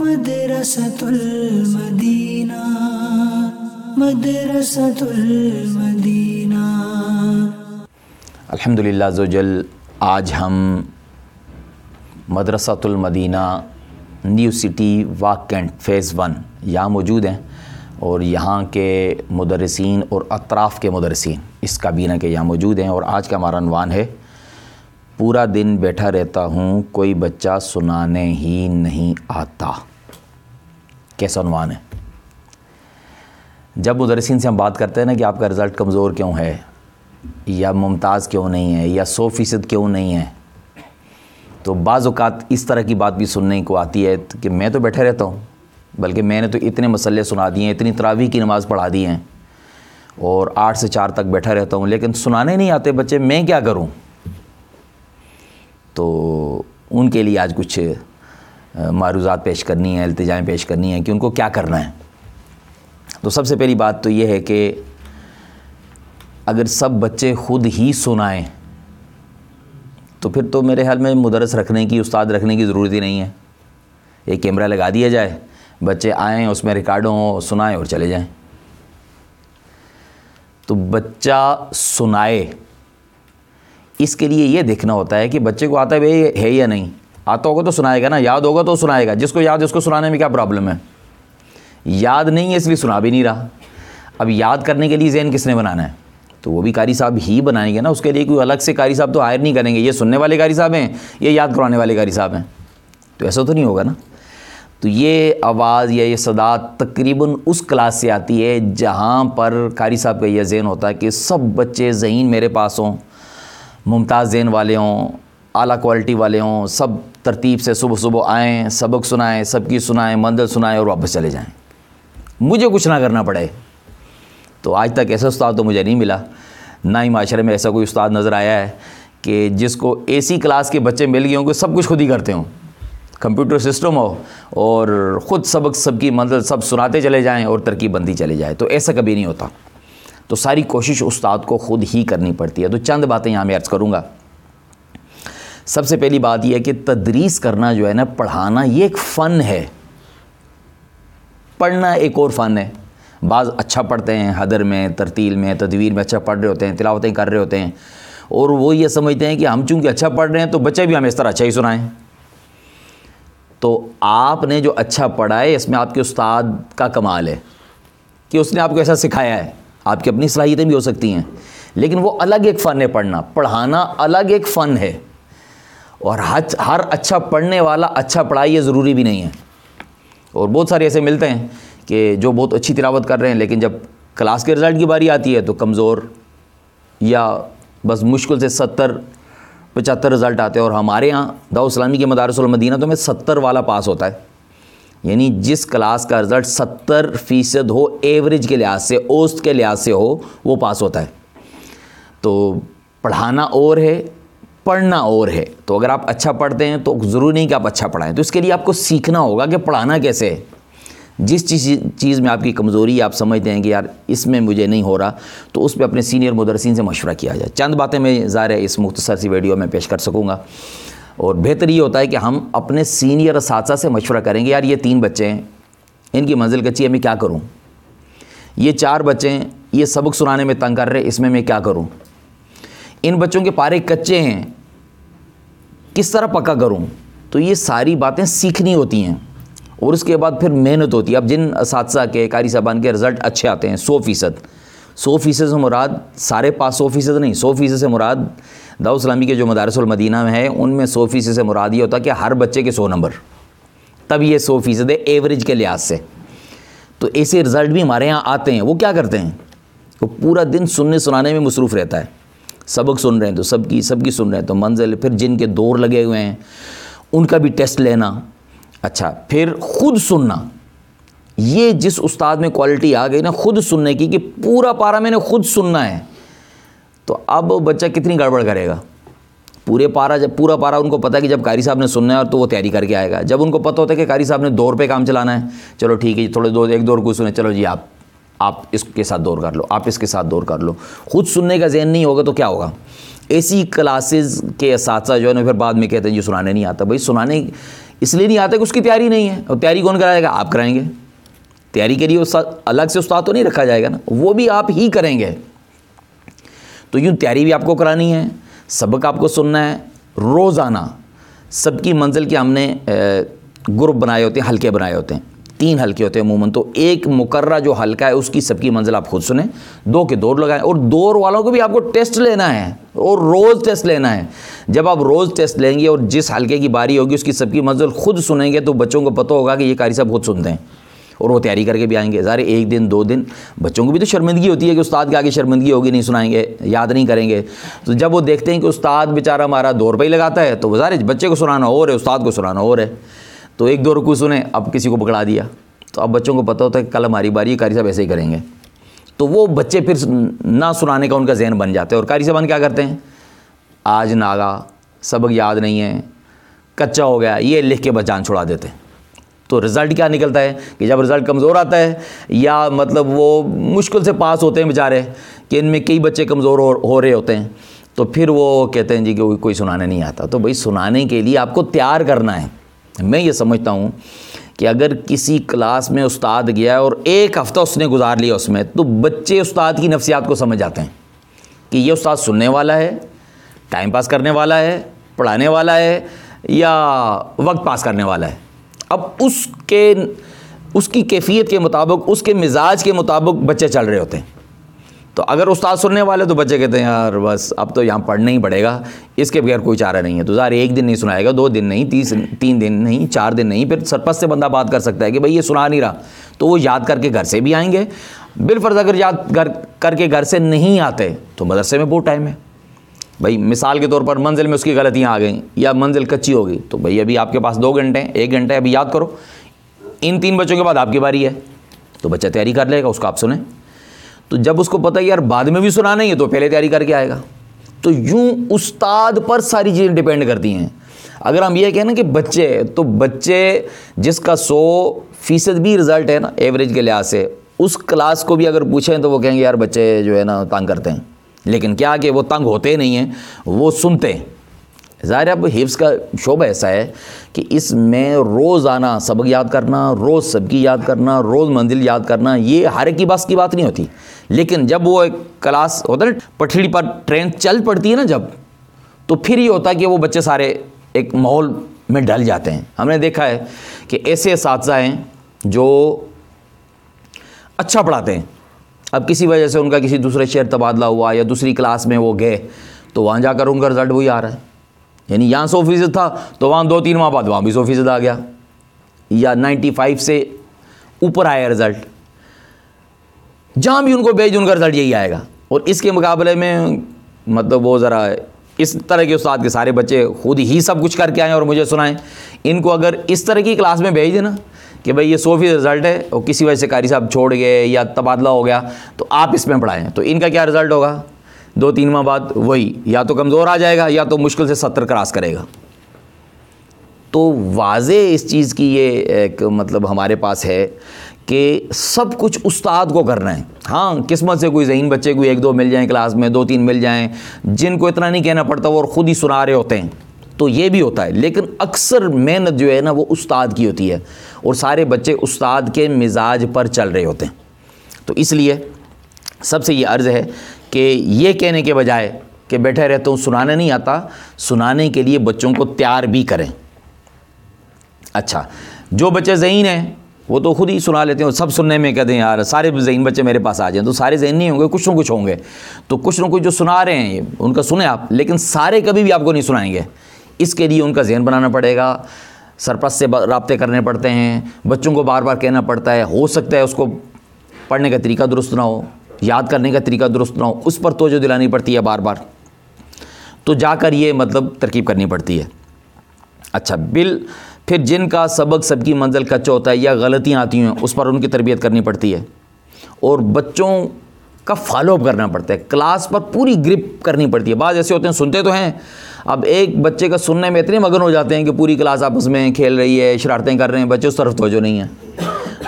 مدرسة المدینہ مدرسة المدینہ الحمد للہ زوجل آج ہم Madrasatul Madina new city Wah cantt phase one یہاں موجود ہیں اور یہاں کے مدرسین اور اطراف کے مدرسین اس کابینہ کے یہاں موجود ہیں اور آج کا ہمارا عنوان ہے، پورا دن بیٹھا رہتا ہوں، کوئی بچہ سنانے ہی نہیں آتا۔ کیسا عنوان ہے۔ جب مدرسین سے ہم بات کرتے ہیں نا کہ آپ کا رزلٹ کمزور کیوں ہے، یا ممتاز کیوں نہیں ہے، یا سو فیصد کیوں نہیں ہے، تو بعض اوقات اس طرح کی بات بھی سننے کو آتی ہے کہ میں تو بیٹھے رہتا ہوں، بلکہ میں نے تو اتنے مسئلے سنا دیے ہیں، اتنی تراویح کی نماز پڑھا دی ہیں، اور آٹھ سے چار تک بیٹھا رہتا ہوں، لیکن سنانے نہیں آتے بچے میں کیا کروں؟ تو ان کے لیے آج کچھ معروضات پیش کرنی ہیں، التجائیں پیش کرنی ہیں کہ ان کو کیا کرنا ہے۔ تو سب سے پہلی بات تو یہ ہے کہ اگر سب بچے خود ہی سنائیں، تو پھر تو میرے خیال میں مدرس رکھنے کی، استاد رکھنے کی ضرورت ہی نہیں ہے۔ ایک کیمرہ لگا دیا جائے، بچے آئیں، اس میں ریکارڈوں ہوں، سنائیں اور چلے جائیں۔ تو بچہ سنائے۔ اس کے لیے یہ دیکھنا ہوتا ہے کہ بچے کو آتا ہے بھائی ہے یا نہیں؟ آتا ہوگا تو سنائے گا نا، یاد ہوگا تو سنائے گا۔ جس کو یاد اس کو سنانے میں کیا پرابلم ہے؟ یاد نہیں ہے اس لیے سنا بھی نہیں رہا۔ اب یاد کرنے کے لیے ذہن کس نے بنانا ہے؟ تو وہ بھی قاری صاحب ہی بنائیں گے نا۔ اس کے لیے کوئی الگ سے قاری صاحب تو ہائر نہیں کریں گے۔ یہ سننے والے قاری صاحب ہیں یہ یاد کروانے والے قاری صاحب ہیں؟ تو ایسا تو نہیں ہوگا نا۔ تو یہ آواز یا یہ صدا تقریباً اس کلاس سے آتی ہے جہاں پر قاری صاحب کا یہ ذہن ہوتا ہے کہ سب بچے ذہین میرے پاس ہوں، ممتاز ذہن والے ہوں، اعلیٰ کوالٹی والے ہوں، سب ترتیب سے صبح صبح آئیں، سبق سنائیں، سب کی سنائیں، منزل سنائیں اور واپس چلے جائیں۔ مجھے کچھ نہ کرنا پڑے۔ تو آج تک ایسا استاد تو مجھے نہیں ملا۔ نہ ہی معاشرے میں ایسا کوئی استاد نظر آیا ہے کہ جس کو اے سی کلاس کے بچے مل گئے ہوں، کہ سب کچھ خود ہی کرتے ہوں۔ کمپیوٹر سسٹم ہو اور خود سبق، سب کی منزل، سب سناتے چلے جائیں اور ترکیب بندی چلے جائے۔ تو ایسا کبھی نہیں ہوتا۔ تو ساری کوشش استاد کو خود ہی کرنی پڑتی ہے۔ تو چند باتیں یہاں میں عرض کروں گا۔ سب سے پہلی بات یہ ہے کہ تدریس کرنا جو ہے نا، پڑھانا یہ ایک فن ہے۔ پڑھنا ایک اور فن ہے۔ بعض اچھا پڑھتے ہیں، حدر میں، ترتیل میں، تدویر میں اچھا پڑھ رہے ہوتے ہیں، تلاوتیں کر رہے ہوتے ہیں۔ اور وہ یہ سمجھتے ہیں کہ ہم چونکہ اچھا پڑھ رہے ہیں تو بچے بھی ہمیں اس طرح اچھا ہی سنائیں۔ تو آپ نے جو اچھا پڑھا ہے، اس میں آپ کے استاد کا کمال ہے۔ کہ اس نے آپ کو ایسا سکھایا ہے۔ آپ کی اپنی صلاحیتیں بھی ہو سکتی ہیں۔ لیکن وہ الگ ایک فن ہے پڑھنا۔ پڑھانا الگ ایک فن ہے۔ اور ہر اچھا پڑھنے والا اچھا پڑھائی یہ ضروری بھی نہیں ہے۔ اور بہت سارے ایسے ملتے ہیں کہ جو بہت اچھی تلاوت کر رہے ہیں، لیکن جب کلاس کے رزلٹ کی باری آتی ہے تو کمزور یا بس مشکل سے ستر، پچہتر رزلٹ آتے ہیں۔ اور ہمارے یہاں داؤ اسلامی کے مدارس المدینہ تو میں ستر والا پاس ہوتا ہے۔ یعنی جس کلاس کا رزلٹ ستر فیصد ہو، ایوریج کے لحاظ سے اوسط کے لحاظ سے ہو، وہ پاس ہوتا ہے۔ تو پڑھانا اور ہے پڑھنا اور ہے۔ تو اگر آپ اچھا پڑھتے ہیں تو ضروری نہیں کہ آپ اچھا پڑھائیں۔ تو اس کے لیے آپ کو سیکھنا ہوگا کہ پڑھانا کیسے ہے۔ جس چیز چیز میں آپ کی کمزوری آپ سمجھتے ہیں کہ یار اس میں مجھے نہیں ہو رہا، تو اس پہ اپنے سینئر مدرسین سے مشورہ کیا جائے۔ چند باتیں میں ظاہر ہے اس مختصر سی ویڈیو میں پیش کر سکوں گا۔ اور بہتر یہ ہوتا ہے کہ ہم اپنے سینئر اساتذہ سے مشورہ کریں گے، یار یہ تین بچے ہیں، ان کی منزل کچی ہے، میں کیا کروں؟ یہ چار بچے ہیں، یہ سبق سنانے میں تنگ کر رہے، اس میں میں کیا کروں؟ ان بچوں کے پارے کچے ہیں، کس طرح پکا کروں؟ تو یہ ساری باتیں سیکھنی ہوتی ہیں۔ اور اس کے بعد پھر محنت ہوتی ہے۔ اب جن اساتذہ کے، قاری صاحبان کے رزلٹ اچھے آتے ہیں، سو فیصد۔ سو فیصد سے مراد سارے پاس سو فیصد نہیں، سو فیصد سے مراد داؤ اسلامی کے جو مدارس المدینہ میں ہے ان میں سو فیصد سے مراد یہ ہوتا ہے کہ ہر بچے کے سو نمبر۔ تب یہ سو فیصد ہے ایوریج کے لحاظ سے۔ تو ایسے رزلٹ بھی ہمارے یہاں آتے ہیں۔ وہ کیا کرتے ہیں؟ وہ پورا دن سننے سنانے میں مصروف رہتا ہے۔ سبق سن رہے ہیں تو سب کی سب کی سن رہے ہیں تو منزل پھر جن کے دور لگے ہوئے ہیں، ان کا بھی ٹیسٹ لینا۔ اچھا پھر خود سننا۔ یہ جس استاد میں کوالٹی آ گئی نا، خود سننے کی کہ پورا پارا میں نے خود سننا ہے۔ تو اب بچہ کتنی گڑبڑ کرے گا؟ پورے پارا جب پورا پارا ان کو پتہ ہے کہ جب قاری صاحب نے سننا ہے اور تو وہ تیاری کر کے آئے گا۔ جب ان کو پتہ ہوتا ہے کہ قاری صاحب نے دور پہ کام چلانا ہے، چلو ٹھیک ہے جی تھوڑے دور ایک دور کو سنیں چلو جی آپ آپ اس کے ساتھ دور کر لو، آپ اس کے ساتھ دور کر لو۔ خود سننے کا ذہن نہیں ہوگا تو کیا ہوگا؟ ایسی کلاسز کے اساتذہ جو ہے نا، پھر بعد میں کہتے ہیں جی سنانے نہیں آتا بھائی، سنانے اس لیے نہیں آتا کہ اس کی تیاری نہیں ہے۔ اور تیاری کون کرائے گا؟ آپ کرائیں گے۔ تیاری کے لیے استاد الگ سے استاد تو نہیں رکھا جائے گا نا، وہ بھی آپ ہی کریں گے۔ تو یوں تیاری بھی آپ کو کرانی ہے، سبق آپ کو سننا ہے۔ روزانہ سب کی منزل کے ہم نے گروپ بنائے ہوتے ہیں، حلقے بنائے ہوتے ہیں۔ تین حلقے ہوتے ہیں عموماً، تو ایک مقررہ جو حلقہ ہے، اس کی سب کی منزل آپ خود سنیں۔ دو کے دور لگائیں، اور دور والوں کو بھی آپ کو ٹیسٹ لینا ہے، اور روز ٹیسٹ لینا ہے۔ جب آپ روز ٹیسٹ لیں گے، اور جس حلقے کی باری ہوگی، اس کی سب کی منزل خود سنیں گے، تو بچوں کو پتہ ہوگا کہ یہ قاری صاحب خود سنتے ہیں۔ اور وہ تیاری کر کے بھی آئیں گے۔ ظاہر ایک دن، دو دن، بچوں کو بھی تو شرمندگی ہوتی ہے کہ استاد کے آگے شرمندگی ہوگی، نہیں سنائیں گے، یاد نہیں کریں گے۔ تو جب وہ دیکھتے ہیں کہ استاد بیچارہ ہمارا دو روپئے لگاتا ہے، تو وہ ظاہر بچے کو سنانا اور ہے، استاد کو سنانا اور ہے۔ تو ایک دو رکو سنیں، اب کسی کو پکڑا دیا۔ تو اب بچوں کو پتہ ہوتا ہے کہ کل ہماری باری کاری صاحب ایسے ہی کریں گے۔ تو وہ بچے پھر نہ سنانے کا ان کا ذہن بن جاتے ہیں اور کاری صاحب کیا کرتے ہیں؟ آج ناگا، سبق یاد نہیں ہے، کچا ہو گیا، یہ لکھ کے بچان چھڑا دیتے ہیں۔ تو رزلٹ کیا نکلتا ہے؟ کہ جب رزلٹ کمزور آتا ہے، یا مطلب وہ مشکل سے پاس ہوتے ہیں بیچارے، کہ ان میں کئی بچے کمزور ہو رہے ہوتے ہیں۔ تو پھر وہ کہتے ہیں جی کہ کوئی سنانے نہیں آتا۔ تو بھائی سنانے کے لیے آپ کو تیار کرنا ہے۔ میں یہ سمجھتا ہوں کہ اگر کسی کلاس میں استاد گیا ہے اور ایک ہفتہ اس نے گزار لیا اس میں، تو بچے استاد کی نفسیات کو سمجھ جاتے ہیں کہ یہ استاد سننے والا ہے، ٹائم پاس کرنے والا ہے، پڑھانے والا ہے یا وقت پاس کرنے والا ہے۔ اب اس کے، اس کی کیفیت کے مطابق، اس کے مزاج کے مطابق بچے چل رہے ہوتے ہیں۔ تو اگر استاد سننے والے تو بچے کہتے ہیں، یار، بس اب تو یہاں پڑھنا ہی پڑے گا۔ اس کے بغیر کوئی چارہ نہیں ہے۔ تو ظاہر ایک دن نہیں سنائے گا، دو دن نہیں، تیس، تین دن نہیں، چار دن نہیں، پھر سرپس سے بندہ بات کر سکتا ہے کہ بھائی، یہ سنا نہیں رہا۔ تو وہ یاد کر کے گھر سے بھی آئیں گے۔ بالفرض اگر یاد کر کے گھر سے نہیں آتے، تو مدرسے میں بہت ٹائم ہے۔ بھائی، مثال کے طور پر منزل میں اس کی غلطیاں آ گئیں یا منزل کچی ہوگی تو بھائی، ابھی آپ کے پاس دو گھنٹے ہیں، ایک گھنٹہ ہے ابھی یاد کرو۔ ان تین بچوں کے بعد آپ کی باری ہے۔ تو بچہ تیاری کر لے گا، اس کو آپ سنیں۔ تو جب اس کو پتہ یار بعد میں بھی سنا نہیں ہے تو پہلے تیاری کر کے آئے گا۔ تو یوں استاد پر ساری چیزیں ڈپینڈ کرتی ہیں۔ اگر ہم یہ کہیں نا کہ بچے، تو بچے جس کا سو فیصد بھی رزلٹ ہے نا ایوریج کے لحاظ سے، اس کلاس کو بھی اگر پوچھیں تو وہ کہیں گے یار بچے جو ہے نا تنگ کرتے ہیں۔ لیکن کیا کہ وہ تنگ ہوتے نہیں ہیں، وہ سنتے ہیں۔ ظاہر اب حفظ کا شعبہ ایسا ہے کہ اس میں روز آنا، سبق یاد کرنا، روز سب کی یاد کرنا، روز منزل یاد کرنا، یہ ہر ایک کی بس کی بات نہیں ہوتی۔ لیکن جب وہ ایک کلاس ہوتا ہے نا پٹھڑی پر ٹرین چل پڑتی ہے نا جب، تو پھر یہ ہوتا ہے کہ وہ بچے سارے ایک ماحول میں ڈل جاتے ہیں۔ ہم نے دیکھا ہے کہ ایسے اساتذہ ہیں جو اچھا پڑھاتے ہیں۔ اب کسی وجہ سے ان کا کسی دوسرے شہر تبادلہ ہوا یا دوسری کلاس میں وہ گئے، تو وہاں جا کر ان کا رزلٹ وہی آ رہا ہے۔ یعنی یہاں سو فیصد تھا، تو وہاں دو تین ماہ بعد وہاں بھی سو فیصد آ گیا۔ یا نائنٹی فائیو سے اوپر آیا رزلٹ جہاں بھی ان کو بھیج ان کا رزلٹ یہی آئے گا۔ اور اس کے مقابلے میں مطلب وہ ذرا اس طرح کے استاد کے سارے بچے خود ہی سب کچھ کر کے آئیں اور مجھے سنائیں۔ ان کو اگر اس طرح کی کلاس میں بھیج دینا کہ بھائی یہ سو فیصد رزلٹ ہے اور کسی وجہ سے قاری صاحب چھوڑ گئے یا تبادلہ ہو گیا، تو آپ اس میں پڑھائیں۔ تو ان کا کیا رزلٹ ہوگا؟ دو تین ماہ بعد وہی، یا تو کمزور آ جائے گا یا تو مشکل سے ستر کراس کرے گا۔ تو واضح اس چیز کی یہ ایک مطلب ہمارے پاس ہے کہ سب کچھ استاد کو کرنا ہے۔ ہاں قسمت سے کوئی ذہین بچے کوئی ایک دو مل جائیں کلاس میں، دو تین مل جائیں، جن کو اتنا نہیں کہنا پڑتا، وہ اور خود ہی سنا رہے ہوتے ہیں۔ تو یہ بھی ہوتا ہے۔ لیکن اکثر محنت جو ہے نا، وہ استاد کی ہوتی ہے۔ اور سارے بچے استاد کے مزاج پر چل رہے ہوتے ہیں۔ تو اس لیے سب سے یہ عرض ہے کہ یہ کہنے کے بجائے کہ بیٹھے رہتا ہوں، سنانے نہیں آتا۔ سنانے کے لیے بچوں کو تیار بھی کریں۔ اچھا جو بچے ذہین ہیں وہ تو خود ہی سنا لیتے ہیں سب سننے میں کہتے ہیں، یار، سارے ذہین بچے میرے پاس آ جائیں. تو سارے ذہین نہیں ہوں گے، کچھ نہ کچھ ہوں گے۔ تو کچھ نہ کچھ جو سنا رہے ہیں، ان کا سنیں آپ، لیکن سارے کبھی بھی آپ کو نہیں سنائیں گے۔ اس کے لیے ان کا ذہن بنانا پڑے گا، سرپرست سے رابطے کرنے پڑتے ہیں، بچوں کو بار بار کہنا پڑتا ہے، ہو سکتا ہے اس کو پڑھنے کا طریقہ درست نہ ہو، یاد کرنے کا طریقہ درست نہ ہو، اس پر توجہ دلانی پڑتی ہے بار بار۔ تو جا کر یہ مطلب ترکیب کرنی پڑتی ہے۔ اچھا بل پھر جن کا سبق سب کی منزل کچا ہوتا ہے یا غلطیاں آتی ہیں، اس پر ان کی تربیت کرنی پڑتی ہے۔ اور بچوں کا فالو اپ کرنا پڑتا ہے۔ کلاس پر پوری گرپ کرنی پڑتی ہے۔ بعض ایسے ہوتے ہیں، سنتے تو ہیں۔ اب ایک بچے کا سننے میں اتنے مگن ہو جاتے ہیں کہ پوری کلاس آپس میں کھیل رہی ہے، شرارتیں کر رہے ہیں، بچے اس طرف توجہ نہیں ہے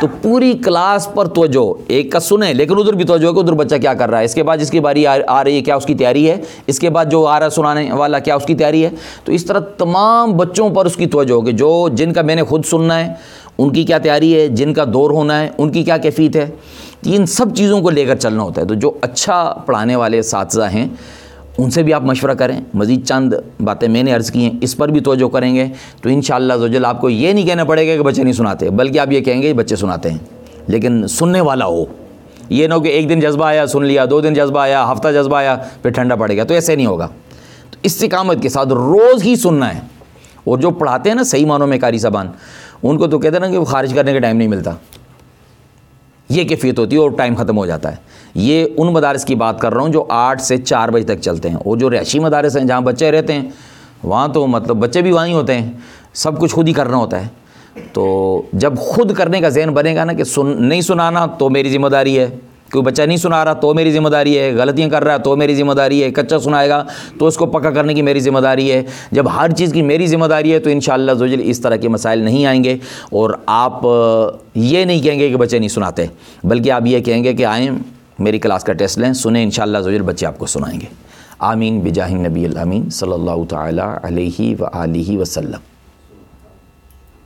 تو پوری کلاس پر توجہ، ایک کا سنیں، لیکن ادھر بھی توجہ کہ ادھر بچہ کیا کر رہا ہے؟ اس کے بعد جس کی باری آ آ رہی ہے، کیا اس کی تیاری ہے؟ اس کے بعد جو آ رہا ہے سنانے والا، کیا اس کی تیاری ہے؟ تو اس طرح تمام بچوں پر اس کی توجہ ہوگی جو جن کا میں نے خود سننا ہے، ان کی کیا تیاری ہے؟ جن کا دور ہونا ہے، ان کی کیا کیفیت ہے؟ ان سب چیزوں کو لے کر چلنا ہوتا ہے۔ تو جو اچھا پڑھانے والے اساتذہ ہیں ان سے بھی آپ مشورہ کریں۔ مزید چند باتیں میں نے عرض کی ہیں، اس پر بھی توجہ کریں گے۔ تو ان شاء اللہ زوجل آپ کو یہ نہیں کہنا پڑے گا کہ بچے نہیں سناتے، بلکہ آپ یہ کہیں گے کہ بچے سناتے ہیں۔ لیکن سننے والا ہو۔ یہ نہ ہو کہ ایک دن جذبہ آیا، سن لیا، دو دن جذبہ آیا، ہفتہ جذبہ آیا، پھر ٹھنڈا پڑے گا۔ تو ایسے نہیں ہوگا۔ تو استقامت کے ساتھ روز ہی سننا ہے۔ اور جو پڑھاتے ہیں نا، صحیح معنوں میں کاری زبان، ان کو تو کہتے ہیں نا کہ وہ خارج کرنے کا ٹائم نہیں ملتا۔ یہ کیفیت ہوتی ہے اور ٹائم ختم ہو جاتا ہے۔ یہ ان مدارس کی بات کر رہا ہوں جو آٹھ سے چار بجے تک چلتے ہیں۔ اور جو رہائشی مدارس ہیں جہاں بچے رہتے ہیں، وہاں تو مطلب بچے بھی وہیں ہوتے ہیں۔ سب کچھ خود ہی کرنا ہوتا ہے۔ تو جب خود کرنے کا ذہن بنے گا نا کہ سن نہیں سنانا تو میری ذمہ داری ہے۔ کوئی بچہ نہیں سنا رہا تو میری ذمہ داری ہے، غلطیاں کر رہا ہے تو میری ذمہ داری ہے، کچا سنائے گا تو اس کو پکا کرنے کی میری ذمہ داری ہے۔ جب ہر چیز کی میری ذمہ داری ہے تو ان شاء اللہ زوجل اس طرح کے مسائل نہیں آئیں گے۔ اور آپ یہ نہیں کہیں گے کہ بچے نہیں سناتے، بلکہ آپ یہ کہیں گے کہ آئیں، میری کلاس کا ٹیسٹ لیں، سنیں ان شاء اللہ زوجل بچے آپ کو سنائیں گے۔ آمین، بجاہ نبی الامین، صلی اللہ تعالیٰ علیہ و علیہ وسلم۔